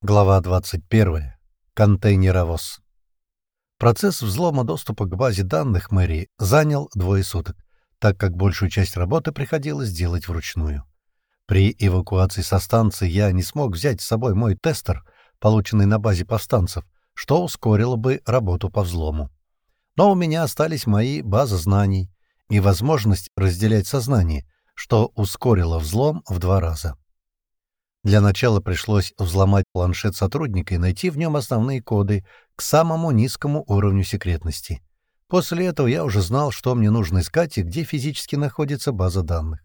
Глава 21. Контейнеровоз. Процесс взлома доступа к базе данных мэрии занял двое суток, так как большую часть работы приходилось делать вручную. При эвакуации со станции я не смог взять с собой мой тестер, полученный на базе повстанцев, что ускорило бы работу по взлому. Но у меня остались мои базы знаний и возможность разделять сознание, что ускорило взлом в два раза. Для начала пришлось взломать планшет сотрудника и найти в нем основные коды к самому низкому уровню секретности. После этого я уже знал, что мне нужно искать и где физически находится база данных.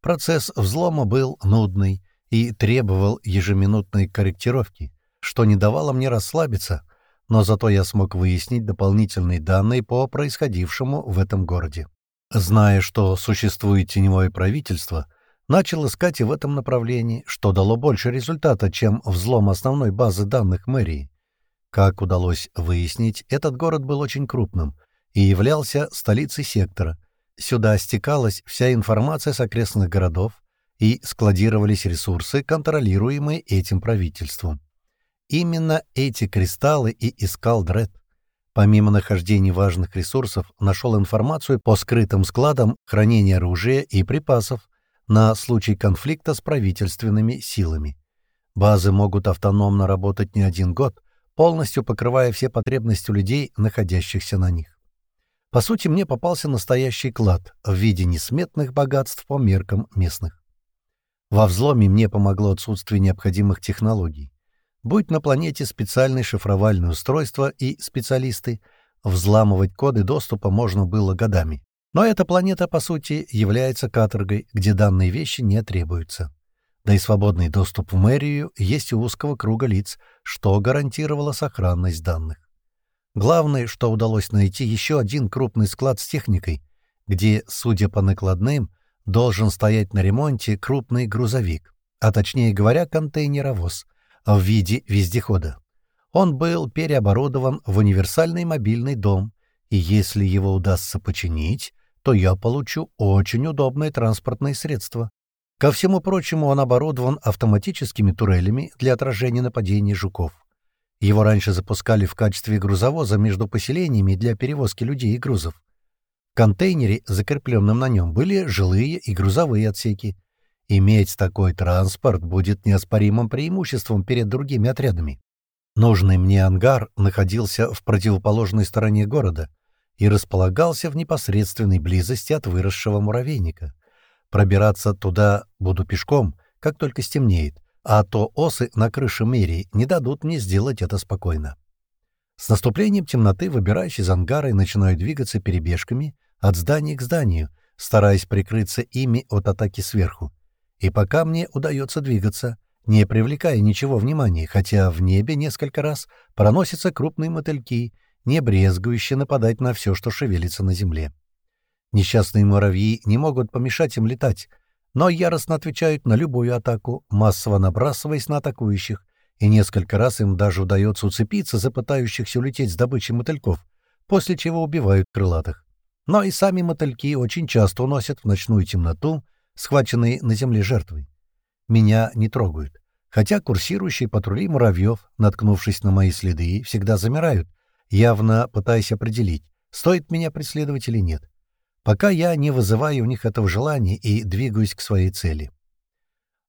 Процесс взлома был нудный и требовал ежеминутной корректировки, что не давало мне расслабиться, но зато я смог выяснить дополнительные данные по происходившему в этом городе. Зная, что существует теневое правительство — начал искать и в этом направлении, что дало больше результата, чем взлом основной базы данных мэрии. Как удалось выяснить, этот город был очень крупным и являлся столицей сектора. Сюда стекалась вся информация с окрестных городов и складировались ресурсы, контролируемые этим правительством. Именно эти кристаллы и искал Дред. Помимо нахождения важных ресурсов, нашел информацию по скрытым складам хранения оружия и припасов, на случай конфликта с правительственными силами. Базы могут автономно работать не один год, полностью покрывая все потребности людей, находящихся на них. По сути, мне попался настоящий клад в виде несметных богатств по меркам местных. Во взломе мне помогло отсутствие необходимых технологий. Будь на планете специальные шифровальные устройства и специалисты, взламывать коды доступа можно было годами. Но эта планета, по сути, является каторгой, где данные вещи не требуются. Да и свободный доступ в мэрию есть у узкого круга лиц, что гарантировало сохранность данных. Главное, что удалось найти еще один крупный склад с техникой, где, судя по накладным, должен стоять на ремонте крупный грузовик, а точнее говоря, контейнеровоз, в виде вездехода. Он был переоборудован в универсальный мобильный дом, и если его удастся починить, то я получу очень удобное транспортное средство. Ко всему прочему, он оборудован автоматическими турелями для отражения нападений жуков. Его раньше запускали в качестве грузовоза между поселениями для перевозки людей и грузов. В контейнере, закрепленном на нем, были жилые и грузовые отсеки. Иметь такой транспорт будет неоспоримым преимуществом перед другими отрядами. Нужный мне ангар находился в противоположной стороне города — и располагался в непосредственной близости от выросшего муравейника. Пробираться туда буду пешком, как только стемнеет, а то осы на крыше мэрии не дадут мне сделать это спокойно. С наступлением темноты, выбираясь из ангара, и начинаю двигаться перебежками от здания к зданию, стараясь прикрыться ими от атаки сверху. И пока мне удается двигаться, не привлекая ничего внимания, хотя в небе несколько раз проносятся крупные мотыльки — не брезгующе нападать на все, что шевелится на земле. Несчастные муравьи не могут помешать им летать, но яростно отвечают на любую атаку, массово набрасываясь на атакующих, и несколько раз им даже удается уцепиться за пытающихся улететь с добычей мотыльков, после чего убивают крылатых. Но и сами мотыльки очень часто уносят в ночную темноту, схваченные на земле жертвой. Меня не трогают, хотя курсирующие патрули муравьев, наткнувшись на мои следы, всегда замирают, явно пытаясь определить, стоит меня преследовать или нет, пока я не вызываю у них этого желания и двигаюсь к своей цели.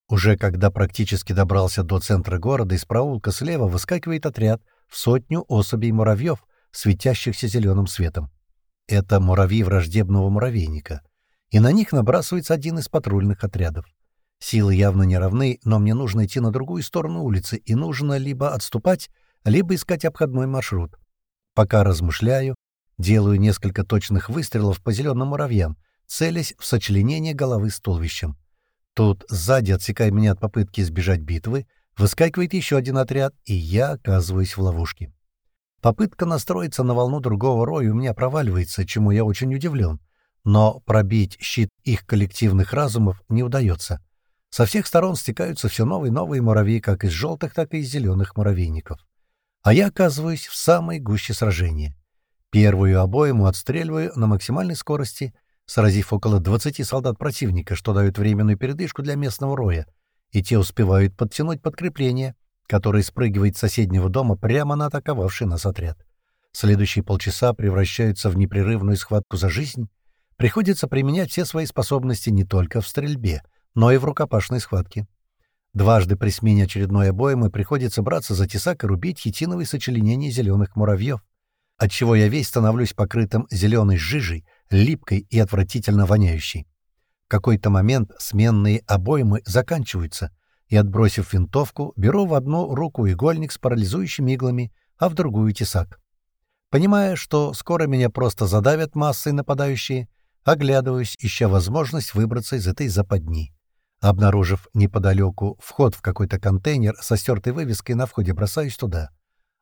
Уже когда практически добрался до центра города, из проулка слева выскакивает отряд в сотню особей муравьев, светящихся зеленым светом. Это муравьи враждебного муравейника, и на них набрасывается один из патрульных отрядов. Силы явно не равны, но мне нужно идти на другую сторону улицы, и нужно либо отступать, либо искать обходной маршрут. Пока размышляю, делаю несколько точных выстрелов по зеленым муравьям, целясь в сочленение головы с туловищем. Тут сзади, отсекая меня от попытки избежать битвы, выскакивает еще один отряд, и я оказываюсь в ловушке. Попытка настроиться на волну другого роя у меня проваливается, чему я очень удивлен. Но пробить щит их коллективных разумов не удается. Со всех сторон стекаются все новые и новые муравьи, как из желтых, так и из зеленых муравейников а я оказываюсь в самой гуще сражения. Первую обойму отстреливаю на максимальной скорости, сразив около 20 солдат противника, что дает временную передышку для местного роя, и те успевают подтянуть подкрепление, который спрыгивает с соседнего дома прямо на атаковавший нас отряд. Следующие полчаса превращаются в непрерывную схватку за жизнь. Приходится применять все свои способности не только в стрельбе, но и в рукопашной схватке. Дважды при смене очередной обоймы приходится браться за тесак и рубить хитиновые сочленения зеленых муравьев, отчего я весь становлюсь покрытым зеленой жижей, липкой и отвратительно воняющей. В какой-то момент сменные обоймы заканчиваются, и, отбросив винтовку, беру в одну руку игольник с парализующими иглами, а в другую — тесак. Понимая, что скоро меня просто задавят массой нападающие, оглядываюсь, ища возможность выбраться из этой западни. Обнаружив неподалеку вход в какой-то контейнер со стертой вывеской на входе, бросаюсь туда.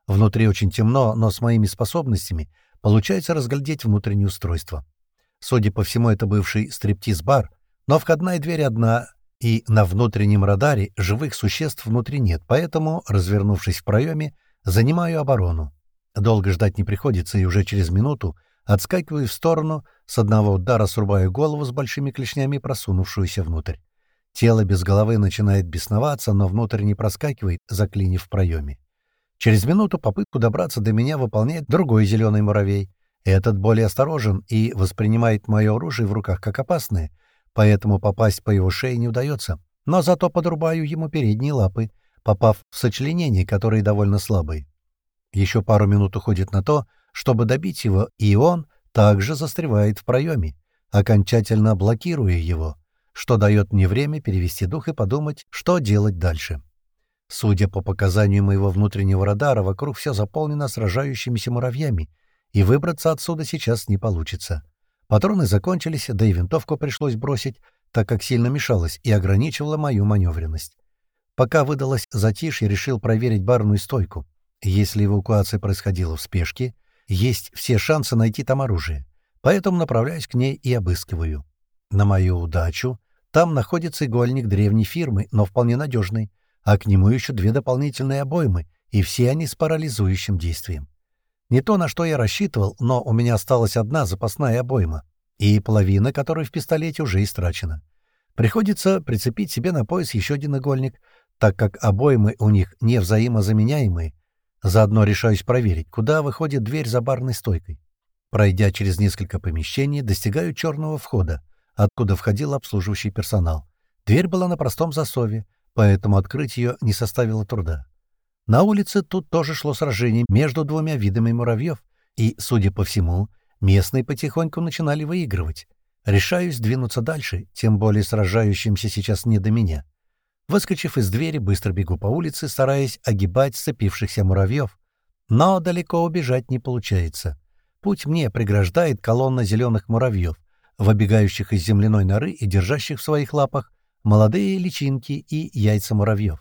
Внутри очень темно, но с моими способностями получается разглядеть внутреннее устройство. Судя по всему, это бывший стриптиз-бар, но входная дверь одна, и на внутреннем радаре живых существ внутри нет, поэтому, развернувшись в проеме, занимаю оборону. Долго ждать не приходится, и уже через минуту отскакиваю в сторону, с одного удара срубаю голову с большими клешнями, просунувшуюся внутрь. Тело без головы начинает бесноваться, но внутрь не проскакивает, заклинив в проеме. Через минуту попытку добраться до меня выполняет другой зеленый муравей. Этот более осторожен и воспринимает мое оружие в руках как опасное — поэтому попасть по его шее не удается, но зато подрубаю ему передние лапы, попав в сочленения, которые довольно слабые. Еще пару минут уходит на то, чтобы добить его, и он также застревает в проеме, окончательно блокируя его, что дает мне время перевести дух и подумать, что делать дальше. Судя по показанию моего внутреннего радара, вокруг все заполнено сражающимися муравьями, и выбраться отсюда сейчас не получится. Патроны закончились, да и винтовку пришлось бросить, так как сильно мешалась и ограничивала мою маневренность. Пока выдалось затишье, решил проверить барную стойку. Если эвакуация происходила в спешке, есть все шансы найти там оружие. Поэтому направляюсь к ней и обыскиваю. На мою удачу, там находится игольник древней фирмы, но вполне надежный, а к нему еще две дополнительные обоймы, и все они с парализующим действием. Не то, на что я рассчитывал, но у меня осталась одна запасная обойма, и половина которой в пистолете уже истрачена. Приходится прицепить себе на пояс еще один игольник, так как обоймы у них не взаимозаменяемые. Заодно решаюсь проверить, куда выходит дверь за барной стойкой. Пройдя через несколько помещений, достигаю черного входа, откуда входил обслуживающий персонал. Дверь была на простом засове, поэтому открыть ее не составило труда. На улице тут тоже шло сражение между двумя видами муравьев, и, судя по всему, местные потихоньку начинали выигрывать. Решаюсь двинуться дальше, тем более сражающимся сейчас не до меня. Выскочив из двери, быстро бегу по улице, стараясь огибать сцепившихся муравьев. Но далеко убежать не получается. Путь мне преграждает колонна зеленых муравьев, выбегающих из земляной норы и держащих в своих лапах молодые личинки и яйца муравьев.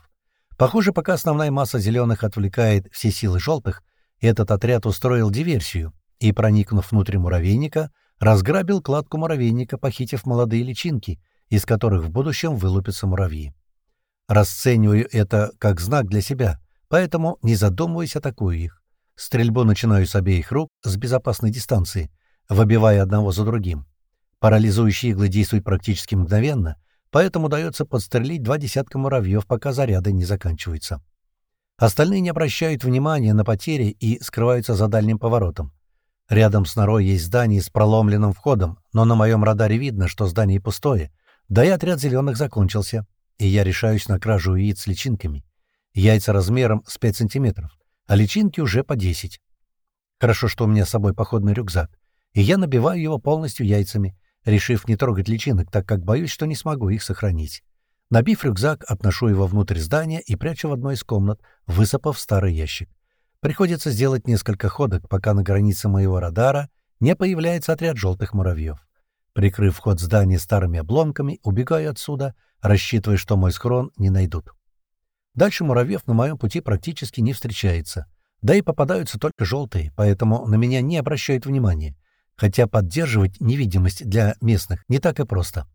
Похоже, пока основная масса зеленых отвлекает все силы желтых, этот отряд устроил диверсию и, проникнув внутрь муравейника, разграбил кладку муравейника, похитив молодые личинки, из которых в будущем вылупятся муравьи. Расцениваю это как знак для себя, поэтому, не задумываясь, атакую их. Стрельбу начинаю с обеих рук с безопасной дистанции, выбивая одного за другим. Парализующие иглы действуют практически мгновенно, поэтому удается подстрелить два десятка муравьев, пока заряды не заканчиваются. Остальные не обращают внимания на потери и скрываются за дальним поворотом. Рядом с норой есть здание с проломленным входом, но на моем радаре видно, что здание пустое, да и отряд зеленых закончился, и я решаюсь на кражу яиц с личинками. Яйца размером с 5 сантиметров, а личинки уже по 10. Хорошо, что у меня с собой походный рюкзак, и я набиваю его полностью яйцами, решив не трогать личинок, так как боюсь, что не смогу их сохранить. Набив рюкзак, отношу его внутрь здания и прячу в одной из комнат, высыпав старый ящик. Приходится сделать несколько ходок, пока на границе моего радара не появляется отряд желтых муравьев. Прикрыв вход здания старыми обломками, убегаю отсюда, рассчитывая, что мой схрон не найдут. Дальше муравьев на моем пути практически не встречается. Да и попадаются только желтые, поэтому на меня не обращают внимания хотя поддерживать невидимость для местных не так и просто.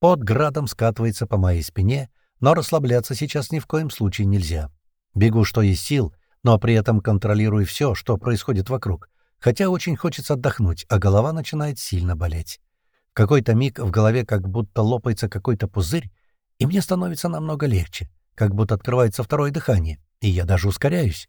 Под градом скатывается по моей спине, но расслабляться сейчас ни в коем случае нельзя. Бегу, что есть сил, но при этом контролирую все, что происходит вокруг, хотя очень хочется отдохнуть, а голова начинает сильно болеть. Какой-то миг в голове как будто лопается какой-то пузырь, и мне становится намного легче, как будто открывается второе дыхание, И я даже ускоряюсь.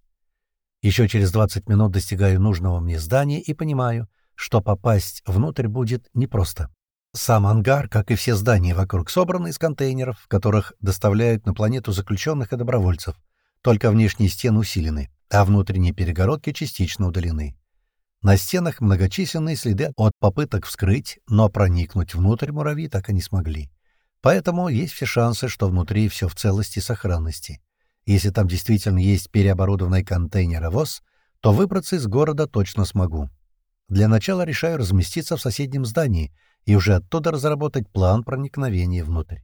Еще через 20 минут достигаю нужного мне здания и понимаю, что попасть внутрь будет непросто. Сам ангар, как и все здания вокруг, собраны из контейнеров, которых доставляют на планету заключенных и добровольцев. Только внешние стены усилены, а внутренние перегородки частично удалены. На стенах многочисленные следы от попыток вскрыть, но проникнуть внутрь муравьи так и не смогли. Поэтому есть все шансы, что внутри все в целости и сохранности. Если там действительно есть переоборудованный контейнеровоз, то выбраться из города точно смогу. Для начала решаю разместиться в соседнем здании и уже оттуда разработать план проникновения внутрь.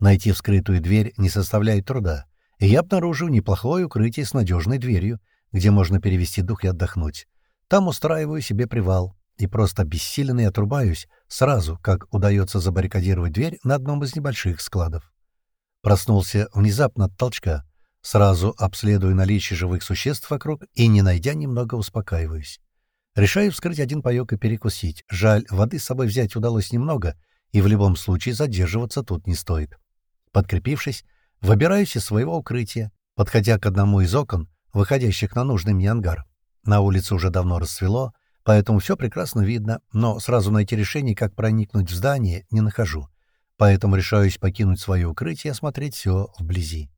Найти вскрытую дверь не составляет труда, и я обнаружил неплохое укрытие с надежной дверью, где можно перевести дух и отдохнуть. Там устраиваю себе привал и просто бессиленный отрубаюсь сразу, как удается забаррикадировать дверь на одном из небольших складов. Проснулся внезапно от толчка, сразу обследую наличие живых существ вокруг и, не найдя, немного успокаиваюсь. Решаю вскрыть один паёк и перекусить. Жаль, воды с собой взять удалось немного, и в любом случае задерживаться тут не стоит. Подкрепившись, выбираюсь из своего укрытия, подходя к одному из окон, выходящих на нужный мне ангар. На улице уже давно рассвело, поэтому все прекрасно видно, но сразу найти решение, как проникнуть в здание, не нахожу. Поэтому решаюсь покинуть свое укрытие и осмотреть все вблизи.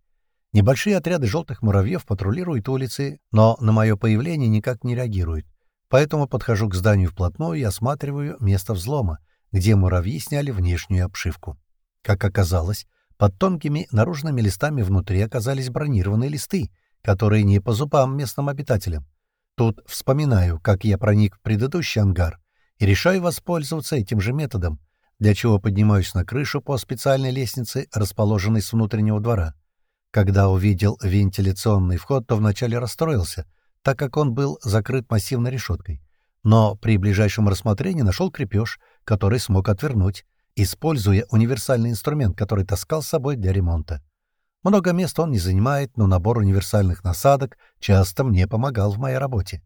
Небольшие отряды желтых муравьев патрулируют улицы, но на мое появление никак не реагируют. Поэтому подхожу к зданию вплотную и осматриваю место взлома, где муравьи сняли внешнюю обшивку. Как оказалось, под тонкими наружными листами внутри оказались бронированные листы, которые не по зубам местным обитателям. Тут вспоминаю, как я проник в предыдущий ангар, и решаю воспользоваться этим же методом, для чего поднимаюсь на крышу по специальной лестнице, расположенной с внутреннего двора. Когда увидел вентиляционный вход, то вначале расстроился — так как он был закрыт массивной решеткой. Но при ближайшем рассмотрении нашел крепеж, который смог отвернуть, используя универсальный инструмент, который таскал с собой для ремонта. Много места он не занимает, но набор универсальных насадок часто мне помогал в моей работе.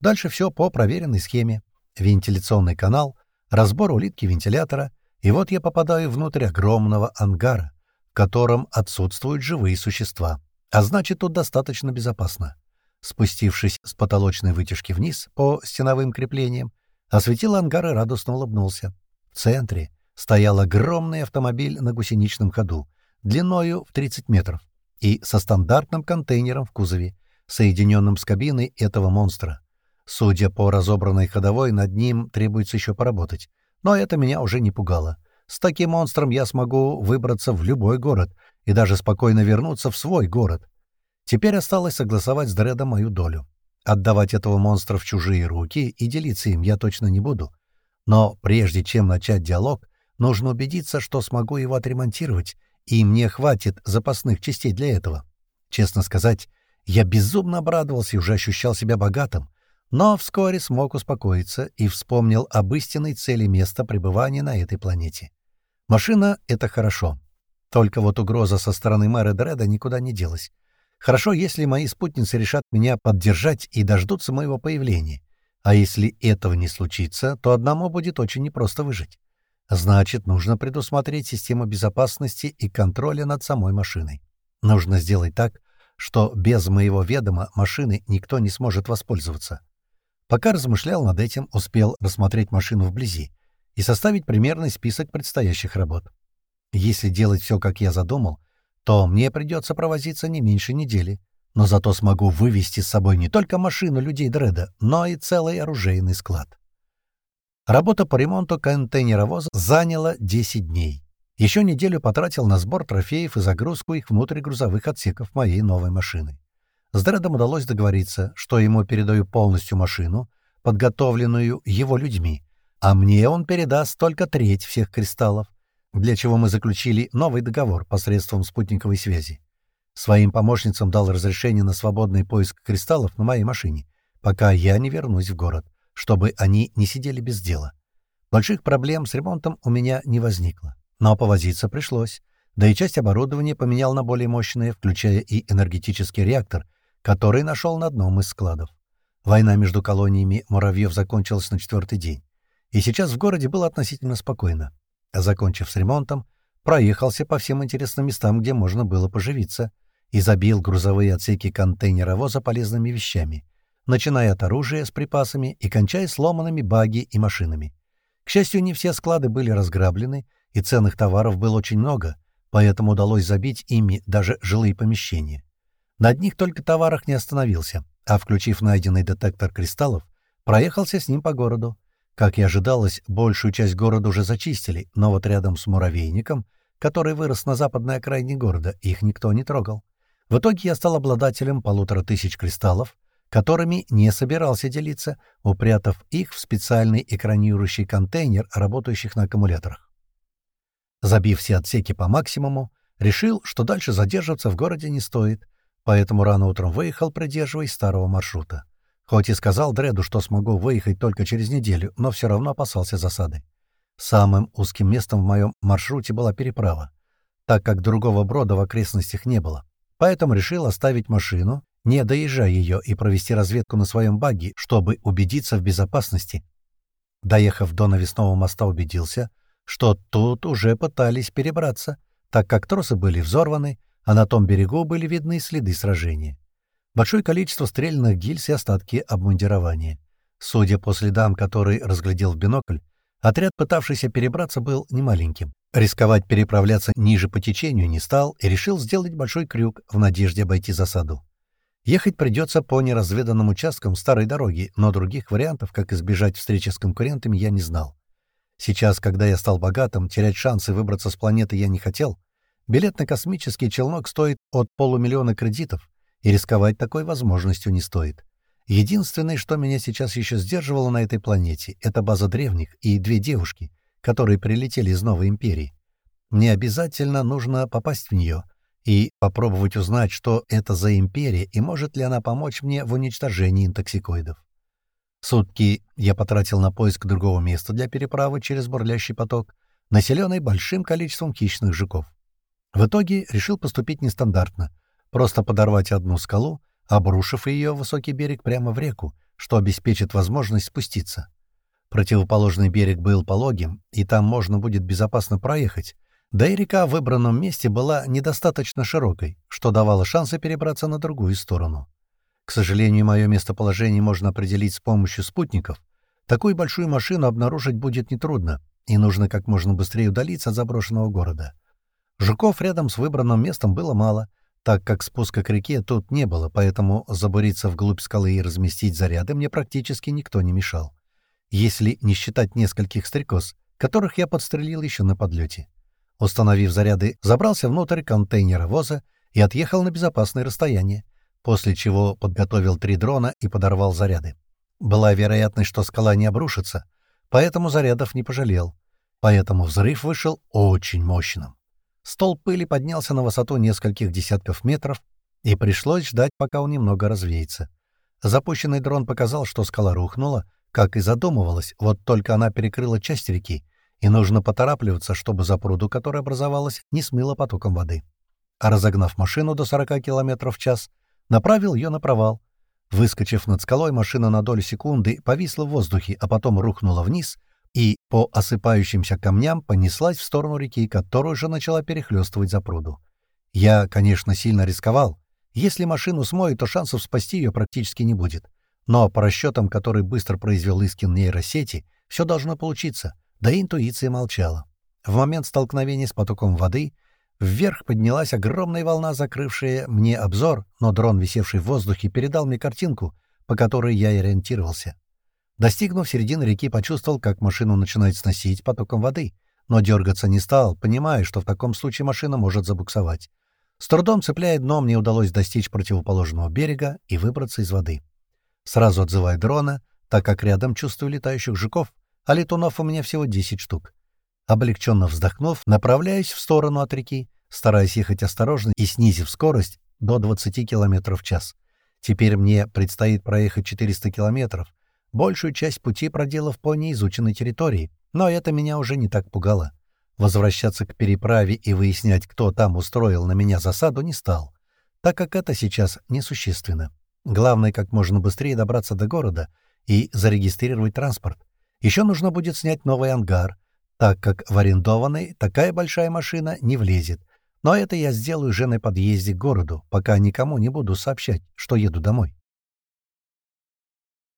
Дальше все по проверенной схеме. Вентиляционный канал, разбор улитки вентилятора, и вот я попадаю внутрь огромного ангара, в котором отсутствуют живые существа. А значит, тут достаточно безопасно спустившись с потолочной вытяжки вниз по стеновым креплениям, осветил ангар и радостно улыбнулся. В центре стоял огромный автомобиль на гусеничном ходу, длиною в 30 метров, и со стандартным контейнером в кузове, соединенным с кабиной этого монстра. Судя по разобранной ходовой, над ним требуется еще поработать. Но это меня уже не пугало. С таким монстром я смогу выбраться в любой город и даже спокойно вернуться в свой город. Теперь осталось согласовать с Дредом мою долю. Отдавать этого монстра в чужие руки и делиться им я точно не буду. Но прежде чем начать диалог, нужно убедиться, что смогу его отремонтировать, и мне хватит запасных частей для этого. Честно сказать, я безумно обрадовался и уже ощущал себя богатым, но вскоре смог успокоиться и вспомнил об истинной цели места пребывания на этой планете. Машина — это хорошо. Только вот угроза со стороны мэра Дреда никуда не делась. Хорошо, если мои спутницы решат меня поддержать и дождутся моего появления. А если этого не случится, то одному будет очень непросто выжить. Значит, нужно предусмотреть систему безопасности и контроля над самой машиной. Нужно сделать так, что без моего ведома машины никто не сможет воспользоваться. Пока размышлял над этим, успел рассмотреть машину вблизи и составить примерный список предстоящих работ. Если делать все, как я задумал, то мне придется провозиться не меньше недели. Но зато смогу вывести с собой не только машину людей Дреда, но и целый оружейный склад. Работа по ремонту контейнеровоза заняла 10 дней. Еще неделю потратил на сбор трофеев и загрузку их внутрь грузовых отсеков моей новой машины. С Дредом удалось договориться, что ему передаю полностью машину, подготовленную его людьми, а мне он передаст только треть всех кристаллов, для чего мы заключили новый договор посредством спутниковой связи. Своим помощницам дал разрешение на свободный поиск кристаллов на моей машине, пока я не вернусь в город, чтобы они не сидели без дела. Больших проблем с ремонтом у меня не возникло, но повозиться пришлось, да и часть оборудования поменял на более мощное, включая и энергетический реактор, который нашел на одном из складов. Война между колониями муравьев закончилась на четвертый день, и сейчас в городе было относительно спокойно. Закончив с ремонтом, проехался по всем интересным местам, где можно было поживиться, и забил грузовые отсеки контейнеровоза полезными вещами, начиная от оружия с припасами и кончая сломанными баги и машинами. К счастью, не все склады были разграблены, и ценных товаров было очень много, поэтому удалось забить ими даже жилые помещения. На одних только товарах не остановился, а, включив найденный детектор кристаллов, проехался с ним по городу. Как и ожидалось, большую часть города уже зачистили, но вот рядом с муравейником, который вырос на западной окраине города, их никто не трогал. В итоге я стал обладателем полутора тысяч кристаллов, которыми не собирался делиться, упрятав их в специальный экранирующий контейнер, работающих на аккумуляторах. Забив все отсеки по максимуму, решил, что дальше задерживаться в городе не стоит, поэтому рано утром выехал, придерживаясь старого маршрута. Хоть и сказал Дреду, что смогу выехать только через неделю, но все равно опасался засады. Самым узким местом в моем маршруте была переправа, так как другого брода в окрестностях не было. Поэтому решил оставить машину, не доезжая ее, и провести разведку на своем баге, чтобы убедиться в безопасности. Доехав до навесного моста, убедился — что тут уже пытались перебраться, так как тросы были взорваны, а на том берегу были видны следы сражения. Большое количество стрельных гильз и остатки обмундирования. Судя по следам, которые разглядел в бинокль, отряд, пытавшийся перебраться, был немаленьким. Рисковать переправляться ниже по течению не стал и решил сделать большой крюк в надежде обойти засаду. Ехать придется по неразведанным участкам старой дороги, но других вариантов, как избежать встречи с конкурентами, я не знал. Сейчас, когда я стал богатым, терять шансы выбраться с планеты я не хотел. Билет на космический челнок стоит от полумиллиона кредитов, и рисковать такой возможностью не стоит. Единственное, что меня сейчас еще сдерживало на этой планете, это база древних и две девушки, которые прилетели из Новой Империи. Мне обязательно нужно попасть в нее и попробовать узнать, что это за империя и может ли она помочь мне в уничтожении интоксикоидов. Сутки я потратил на поиск другого места для переправы через бурлящий поток, населенный большим количеством хищных жуков. В итоге решил поступить нестандартно, просто подорвать одну скалу, обрушив ее высокий берег прямо в реку, что обеспечит возможность спуститься. Противоположный берег был пологим, и там можно будет безопасно проехать, да и река в выбранном месте была недостаточно широкой, что давало шансы перебраться на другую сторону. К сожалению, мое местоположение можно определить с помощью спутников. Такую большую машину обнаружить будет нетрудно, и нужно как можно быстрее удалиться от заброшенного города. Жуков рядом с выбранным местом было мало, так как спуска к реке тут не было, поэтому забуриться вглубь скалы и разместить заряды мне практически никто не мешал. Если не считать нескольких стрекоз, которых я подстрелил еще на подлете. Установив заряды, забрался внутрь контейнера воза и отъехал на безопасное расстояние после чего подготовил три дрона и подорвал заряды. Была вероятность, что скала не обрушится, поэтому зарядов не пожалел. Поэтому взрыв вышел очень мощным. Стол пыли поднялся на высоту нескольких десятков метров, и пришлось ждать, пока он немного развеется. Запущенный дрон показал, что скала рухнула, как и задумывалось, вот только она перекрыла часть реки, и нужно поторапливаться, чтобы запруду, которая образовалась, не смыло потоком воды. А разогнав машину до 40 км в час, направил ее на провал. Выскочив над скалой, машина на долю секунды повисла в воздухе, а потом рухнула вниз и по осыпающимся камням понеслась в сторону реки, которую уже начала перехлестывать за пруду. Я, конечно, сильно рисковал. Если машину смоет, то шансов спасти ее практически не будет. Но по расчетам, которые быстро произвел Искин нейросети, все должно получиться, да и интуиция молчала. В момент столкновения с потоком воды Вверх поднялась огромная волна, закрывшая мне обзор, но дрон, висевший в воздухе, передал мне картинку, по которой я ориентировался. Достигнув середины реки, почувствовал, как машину начинает сносить потоком воды, но дергаться не стал, понимая, что в таком случае машина может забуксовать. С трудом цепляя дно, мне удалось достичь противоположного берега и выбраться из воды. Сразу отзывая дрона, так как рядом чувствую летающих жуков, а летунов у меня всего 10 штук. Облегченно вздохнув, направляюсь в сторону от реки, стараясь ехать осторожно и снизив скорость до 20 км в час. Теперь мне предстоит проехать 400 километров, большую часть пути проделав по неизученной территории, но это меня уже не так пугало. Возвращаться к переправе и выяснять, кто там устроил на меня засаду, не стал, так как это сейчас несущественно. Главное, как можно быстрее добраться до города и зарегистрировать транспорт. Еще нужно будет снять новый ангар — так как в арендованный такая большая машина не влезет, Но это я сделаю уже на подъезде к городу, пока никому не буду сообщать, что еду домой.